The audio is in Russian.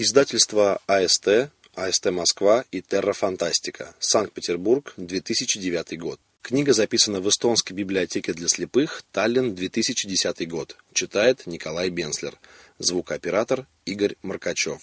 Издательство АСТ, АСТ Москва и Терра Фантастика. Санкт-Петербург, 2009 год. Книга записана в эстонской библиотеке для слепых, Таллин, 2010 год. Читает Николай Бенслер. Звукооператор Игорь Маркачев.